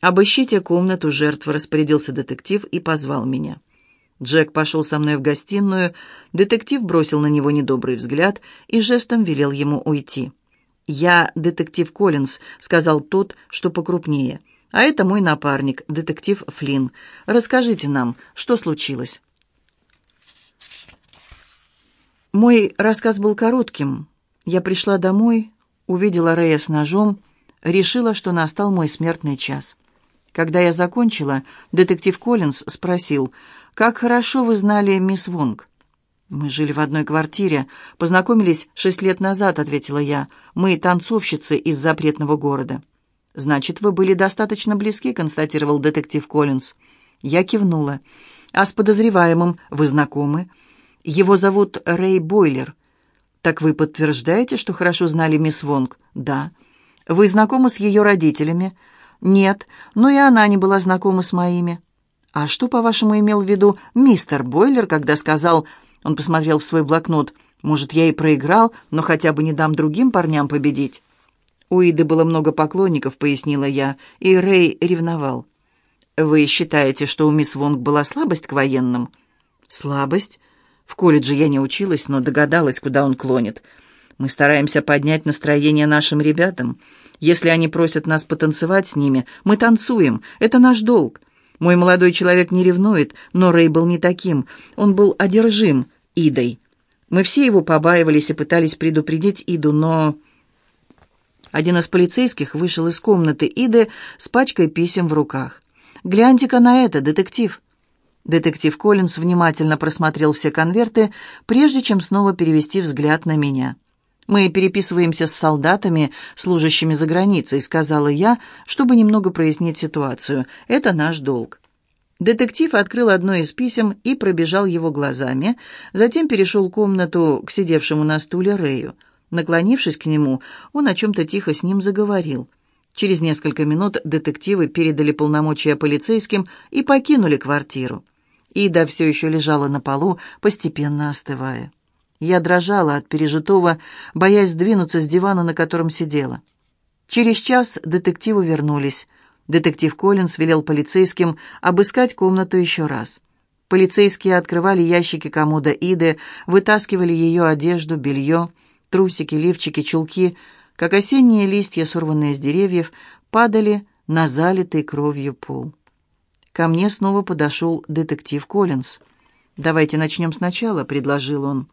«Обыщите комнату жертвы», — распорядился детектив и позвал меня. Джек пошел со мной в гостиную, детектив бросил на него недобрый взгляд и жестом велел ему уйти. «Я детектив Коллинз», — сказал тот, что покрупнее. «А это мой напарник, детектив Флинн. Расскажите нам, что случилось?» Мой рассказ был коротким. Я пришла домой, увидела Рэя с ножом, решила, что настал мой смертный час. Когда я закончила, детектив Коллинз спросил, «Как хорошо вы знали мисс Вонг?» «Мы жили в одной квартире, познакомились шесть лет назад», — ответила я. «Мы танцовщицы из запретного города». «Значит, вы были достаточно близки», — констатировал детектив Коллинз. Я кивнула. «А с подозреваемым вы знакомы?» «Его зовут Рэй Бойлер». «Так вы подтверждаете, что хорошо знали мисс Вонг?» «Да». «Вы знакомы с ее родителями?» «Нет, но и она не была знакома с моими». «А что, по-вашему, имел в виду мистер Бойлер, когда сказал...» Он посмотрел в свой блокнот. «Может, я и проиграл, но хотя бы не дам другим парням победить?» «У Иды было много поклонников», — пояснила я, и Рэй ревновал. «Вы считаете, что у мисс Вонг была слабость к военным?» «Слабость?» В колледже я не училась, но догадалась, куда он клонит. Мы стараемся поднять настроение нашим ребятам. Если они просят нас потанцевать с ними, мы танцуем. Это наш долг. Мой молодой человек не ревнует, но Рэй был не таким. Он был одержим Идой. Мы все его побаивались и пытались предупредить Иду, но... Один из полицейских вышел из комнаты Иды с пачкой писем в руках. «Гляньте-ка на это, детектив!» Детектив Коллинз внимательно просмотрел все конверты, прежде чем снова перевести взгляд на меня. «Мы переписываемся с солдатами, служащими за границей», — сказала я, чтобы немного прояснить ситуацию. «Это наш долг». Детектив открыл одно из писем и пробежал его глазами, затем перешел комнату к сидевшему на стуле Рэю. Наклонившись к нему, он о чем-то тихо с ним заговорил. Через несколько минут детективы передали полномочия полицейским и покинули квартиру. Ида все еще лежала на полу, постепенно остывая. Я дрожала от пережитого, боясь сдвинуться с дивана, на котором сидела. Через час детективы вернулись. Детектив Коллинс велел полицейским обыскать комнату еще раз. Полицейские открывали ящики комода Иды, вытаскивали ее одежду, белье, трусики, лифчики, чулки, как осенние листья, сорванные с деревьев, падали на залитый кровью пол. Ко мне снова подошел детектив Коллинз. «Давайте начнем сначала», — предложил он.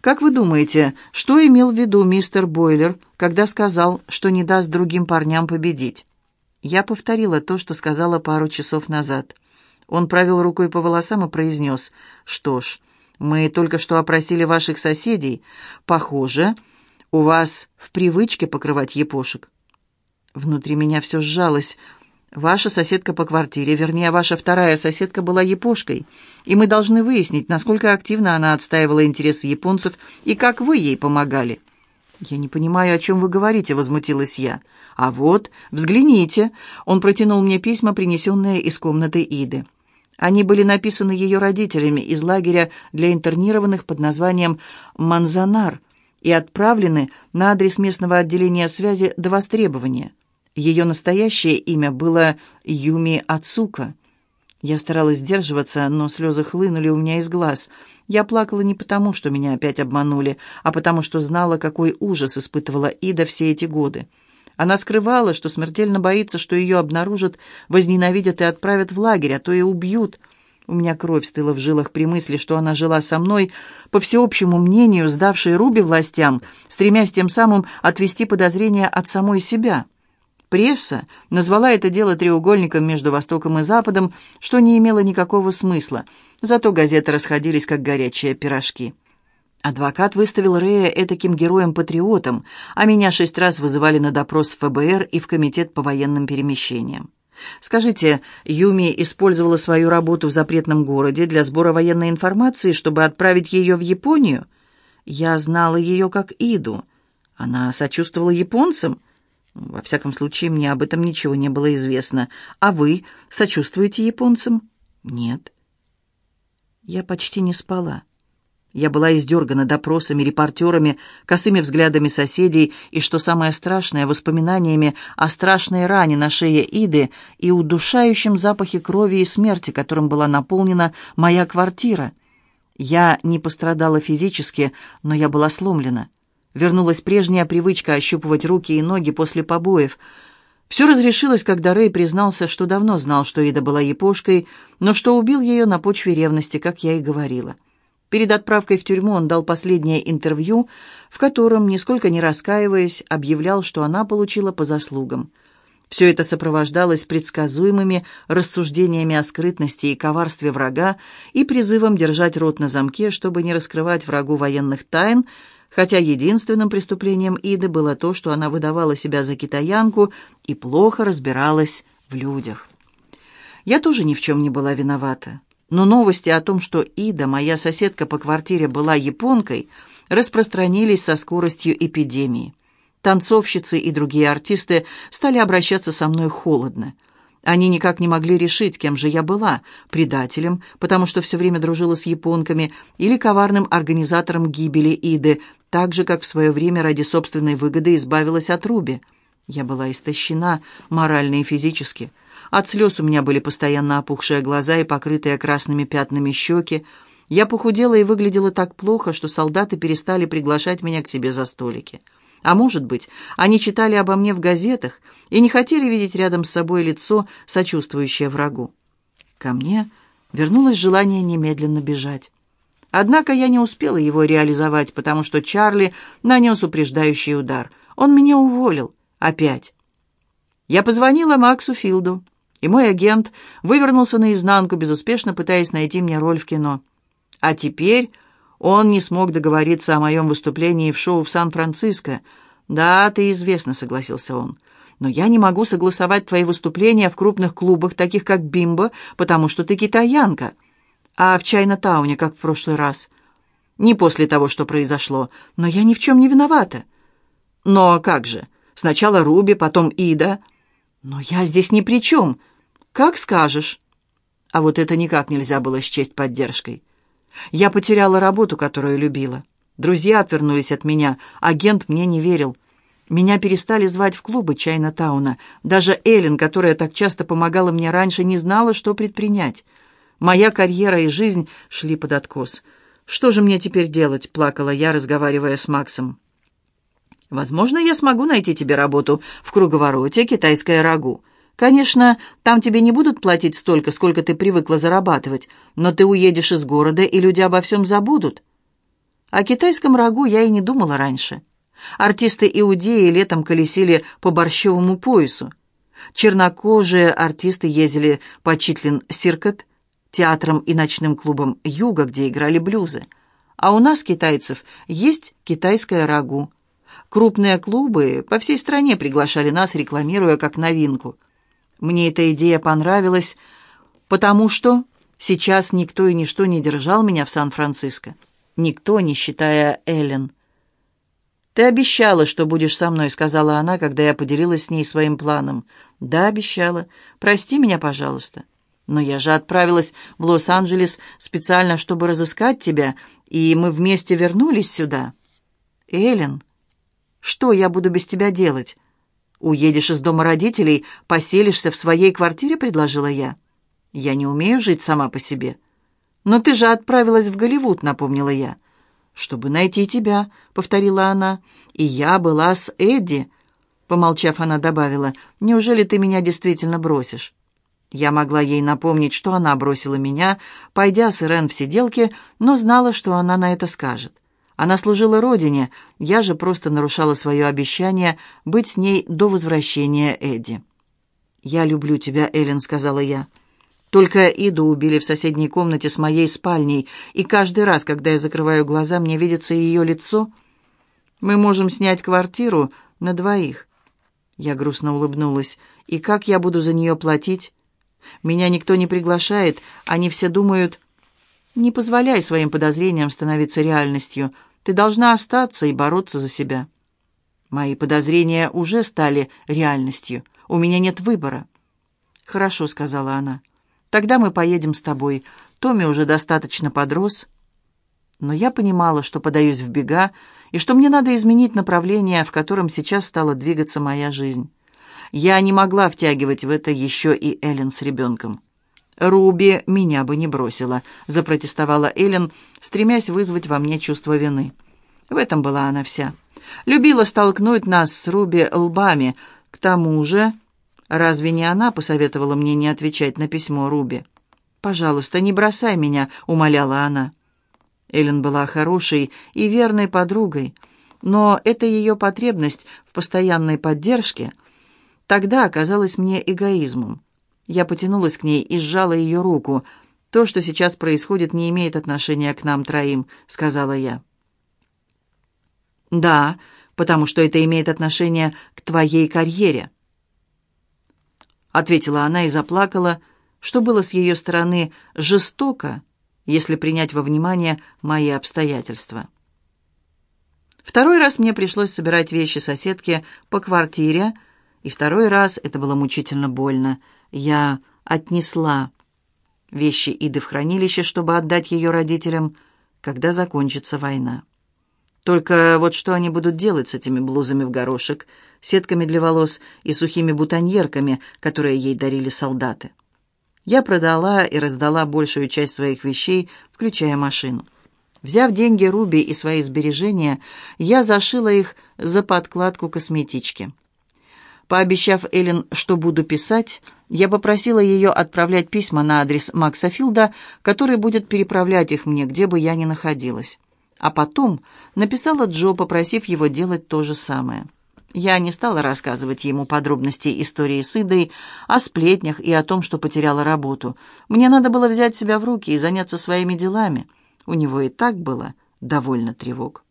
Как вы думаете, что имел в виду мистер Бойлер, когда сказал, что не даст другим парням победить? Я повторила то, что сказала пару часов назад. Он провел рукой по волосам и произнес, «Что ж, мы только что опросили ваших соседей. Похоже, у вас в привычке покрывать епошек». Внутри меня все сжалось. Ваша соседка по квартире, вернее, ваша вторая соседка была япошкой, и мы должны выяснить, насколько активно она отстаивала интересы японцев и как вы ей помогали». «Я не понимаю, о чем вы говорите», — возмутилась я. «А вот, взгляните». Он протянул мне письма, принесенные из комнаты Иды. Они были написаны ее родителями из лагеря для интернированных под названием «Манзанар» и отправлены на адрес местного отделения связи до востребования. Ее настоящее имя было Юми Ацука. Я старалась сдерживаться, но слезы хлынули у меня из глаз. Я плакала не потому, что меня опять обманули, а потому что знала, какой ужас испытывала Ида все эти годы. Она скрывала, что смертельно боится, что ее обнаружат, возненавидят и отправят в лагерь, а то и убьют. У меня кровь стыла в жилах при мысли, что она жила со мной, по всеобщему мнению, сдавшей Руби властям, стремясь тем самым отвести подозрения от самой себя. Пресса назвала это дело треугольником между Востоком и Западом, что не имело никакого смысла, зато газеты расходились, как горячие пирожки. Адвокат выставил Рэя этаким героем-патриотом, а меня шесть раз вызывали на допрос в ФБР и в Комитет по военным перемещениям. Скажите, Юми использовала свою работу в запретном городе для сбора военной информации, чтобы отправить ее в Японию? Я знала ее как Иду. Она сочувствовала японцам? Во всяком случае, мне об этом ничего не было известно. А вы сочувствуете японцам? Нет. Я почти не спала. Я была издергана допросами, репортерами, косыми взглядами соседей и, что самое страшное, воспоминаниями о страшной ране на шее Иды и удушающем запахе крови и смерти, которым была наполнена моя квартира. Я не пострадала физически, но я была сломлена. Вернулась прежняя привычка ощупывать руки и ноги после побоев. Все разрешилось, когда Рэй признался, что давно знал, что Ида была япошкой, но что убил ее на почве ревности, как я и говорила. Перед отправкой в тюрьму он дал последнее интервью, в котором, нисколько не раскаиваясь, объявлял, что она получила по заслугам. Все это сопровождалось предсказуемыми рассуждениями о скрытности и коварстве врага и призывом держать рот на замке, чтобы не раскрывать врагу военных тайн, хотя единственным преступлением Иды было то, что она выдавала себя за китаянку и плохо разбиралась в людях. Я тоже ни в чем не была виновата. Но новости о том, что Ида, моя соседка по квартире, была японкой, распространились со скоростью эпидемии. Танцовщицы и другие артисты стали обращаться со мной холодно. Они никак не могли решить, кем же я была – предателем, потому что все время дружила с японками, или коварным организатором гибели Иды, так же, как в свое время ради собственной выгоды избавилась от Руби. Я была истощена морально и физически – от слез у меня были постоянно опухшие глаза и покрытые красными пятнами щеки. Я похудела и выглядела так плохо, что солдаты перестали приглашать меня к себе за столики. А может быть, они читали обо мне в газетах и не хотели видеть рядом с собой лицо, сочувствующее врагу. Ко мне вернулось желание немедленно бежать. Однако я не успела его реализовать, потому что Чарли нанес упреждающий удар. Он меня уволил. Опять. Я позвонила Максу Филду и мой агент вывернулся наизнанку, безуспешно пытаясь найти мне роль в кино. А теперь он не смог договориться о моем выступлении в шоу в Сан-Франциско. «Да, ты известно», — согласился он. «Но я не могу согласовать твои выступления в крупных клубах, таких как «Бимбо», потому что ты китаянка. А в Чайна-тауне, как в прошлый раз. Не после того, что произошло, но я ни в чем не виновата». «Но как же? Сначала Руби, потом Ида». «Но я здесь ни при чем. Как скажешь». А вот это никак нельзя было счесть поддержкой. Я потеряла работу, которую любила. Друзья отвернулись от меня, агент мне не верил. Меня перестали звать в клубы Чайна-тауна. Даже Эллен, которая так часто помогала мне раньше, не знала, что предпринять. Моя карьера и жизнь шли под откос. «Что же мне теперь делать?» — плакала я, разговаривая с Максом. Возможно, я смогу найти тебе работу в круговороте «Китайское рагу». Конечно, там тебе не будут платить столько, сколько ты привыкла зарабатывать, но ты уедешь из города, и люди обо всем забудут. О китайском рагу я и не думала раньше. Артисты-иудеи летом колесили по борщевому поясу. Чернокожие артисты ездили по Читлин-Сиркот, театрам и ночным клубам Юга, где играли блюзы. А у нас, китайцев, есть китайское рагу – Крупные клубы по всей стране приглашали нас, рекламируя как новинку. Мне эта идея понравилась, потому что сейчас никто и ничто не держал меня в Сан-Франциско. Никто, не считая Эллен. «Ты обещала, что будешь со мной», — сказала она, когда я поделилась с ней своим планом. «Да, обещала. Прости меня, пожалуйста. Но я же отправилась в Лос-Анджелес специально, чтобы разыскать тебя, и мы вместе вернулись сюда». «Эллен», что я буду без тебя делать? Уедешь из дома родителей, поселишься в своей квартире, предложила я. Я не умею жить сама по себе. Но ты же отправилась в Голливуд, напомнила я. Чтобы найти тебя, повторила она. И я была с Эдди. Помолчав, она добавила, «Неужели ты меня действительно бросишь?» Я могла ей напомнить, что она бросила меня, пойдя с Ирен в сиделке, но знала, что она на это скажет. Она служила родине, я же просто нарушала свое обещание быть с ней до возвращения Эдди. «Я люблю тебя, Эллен», — сказала я. Только Иду убили в соседней комнате с моей спальней, и каждый раз, когда я закрываю глаза, мне видится ее лицо. Мы можем снять квартиру на двоих. Я грустно улыбнулась. И как я буду за нее платить? Меня никто не приглашает, они все думают... Не позволяй своим подозрениям становиться реальностью. Ты должна остаться и бороться за себя. Мои подозрения уже стали реальностью. У меня нет выбора. Хорошо, сказала она. Тогда мы поедем с тобой. Томми уже достаточно подрос. Но я понимала, что подаюсь в бега, и что мне надо изменить направление, в котором сейчас стала двигаться моя жизнь. Я не могла втягивать в это еще и Эллен с ребенком. «Руби меня бы не бросила», — запротестовала Эллен, стремясь вызвать во мне чувство вины. В этом была она вся. Любила столкнуть нас с Руби лбами. К тому же, разве не она посоветовала мне не отвечать на письмо Руби? «Пожалуйста, не бросай меня», — умоляла она. Эллен была хорошей и верной подругой, но эта ее потребность в постоянной поддержке тогда оказалась мне эгоизмом. Я потянулась к ней и сжала ее руку. «То, что сейчас происходит, не имеет отношения к нам троим», — сказала я. «Да, потому что это имеет отношение к твоей карьере», — ответила она и заплакала, что было с ее стороны жестоко, если принять во внимание мои обстоятельства. Второй раз мне пришлось собирать вещи соседки по квартире, и второй раз это было мучительно больно. Я отнесла вещи Иды в хранилище, чтобы отдать ее родителям, когда закончится война. Только вот что они будут делать с этими блузами в горошек, сетками для волос и сухими бутоньерками, которые ей дарили солдаты. Я продала и раздала большую часть своих вещей, включая машину. Взяв деньги Руби и свои сбережения, я зашила их за подкладку косметички. Пообещав Эллен, что буду писать, я попросила ее отправлять письма на адрес Макса Филда, который будет переправлять их мне, где бы я ни находилась. А потом написала Джо, попросив его делать то же самое. Я не стала рассказывать ему подробности истории с Идой, о сплетнях и о том, что потеряла работу. Мне надо было взять себя в руки и заняться своими делами. У него и так было довольно тревог.